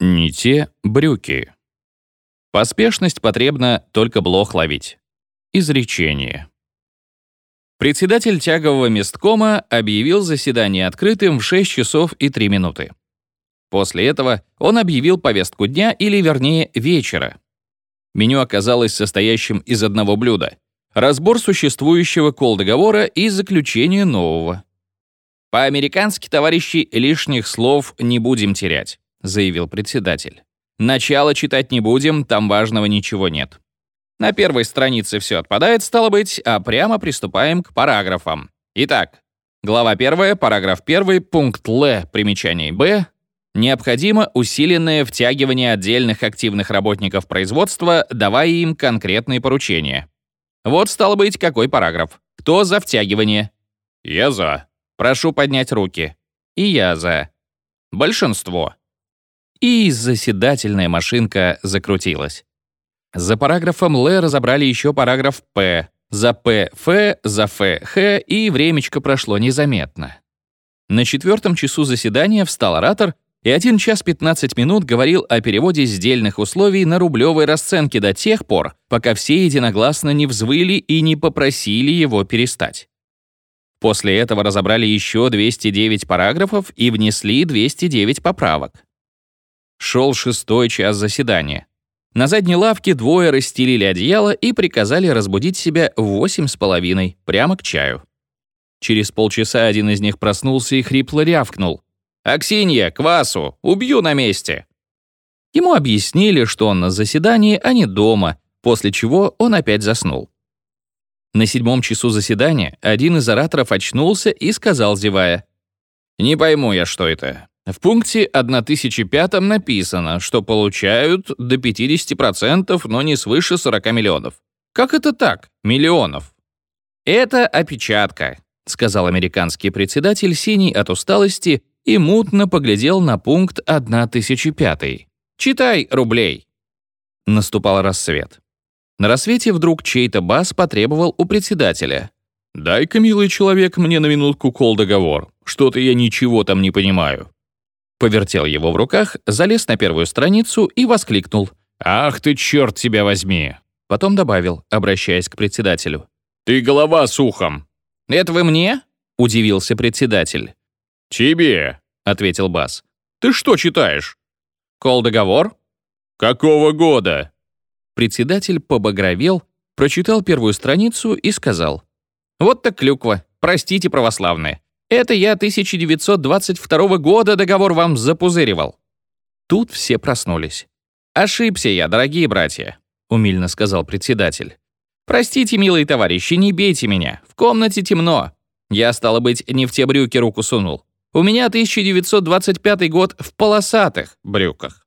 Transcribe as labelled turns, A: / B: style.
A: Не те брюки. Поспешность потребна только блох ловить. Изречение. Председатель тягового месткома объявил заседание открытым в 6 часов и 3 минуты. После этого он объявил повестку дня, или вернее вечера. Меню оказалось состоящим из одного блюда — разбор существующего кол-договора и заключение нового. «По-американски, товарищи, лишних слов не будем терять», — заявил председатель. «Начало читать не будем, там важного ничего нет. На первой странице все отпадает, стало быть, а прямо приступаем к параграфам. Итак, глава 1, параграф 1, пункт Л, примечание Б, Необходимо усиленное втягивание отдельных активных работников производства, давая им конкретные поручения. Вот стало быть, какой параграф. Кто за втягивание?
B: Я за.
A: Прошу поднять руки. И я за. Большинство. И заседательная машинка закрутилась. За параграфом Л разобрали еще параграф П. За П — Ф, за Ф — Х, и времечко прошло незаметно. На четвертом часу заседания встал оратор и 1 час 15 минут говорил о переводе сдельных условий на рублевой расценке до тех пор, пока все единогласно не взвыли и не попросили его перестать. После этого разобрали еще 209 параграфов и внесли 209 поправок. Шел шестой час заседания. На задней лавке двое расстелили одеяло и приказали разбудить себя в восемь с половиной, прямо к чаю. Через полчаса один из них проснулся и хрипло рявкнул. «Аксинья, квасу! Убью на месте!» Ему объяснили, что он на заседании, а не дома, после чего он опять заснул. На седьмом часу заседания один из ораторов очнулся и сказал, зевая, «Не пойму я, что это. В пункте 1005 написано, что получают до 50%, но не свыше 40 миллионов. Как это так? Миллионов?» «Это опечатка», — сказал американский председатель, синий от усталости и мутно поглядел на пункт 1005. «Читай рублей». Наступал рассвет. На рассвете вдруг чей-то бас потребовал у председателя. «Дай-ка, милый человек, мне на минутку кол-договор. Что-то я ничего там не понимаю». Повертел его в руках, залез на первую страницу и воскликнул. «Ах ты, черт тебя возьми!» Потом добавил, обращаясь к председателю. «Ты голова с ухом!» «Это вы мне?» — удивился председатель.
B: «Тебе», — ответил Бас. «Ты что читаешь?»
A: «Кол-договор?»
B: «Какого года?»
A: Председатель побагровел, прочитал первую страницу и сказал. «Вот так клюква. Простите, православные. Это я 1922 года договор вам запузыривал». Тут все проснулись. «Ошибся я, дорогие братья», — умильно сказал председатель. «Простите, милые товарищи, не бейте меня. В комнате темно. Я, стало быть, не в те брюки руку сунул. У меня 1925 год в полосатых брюках.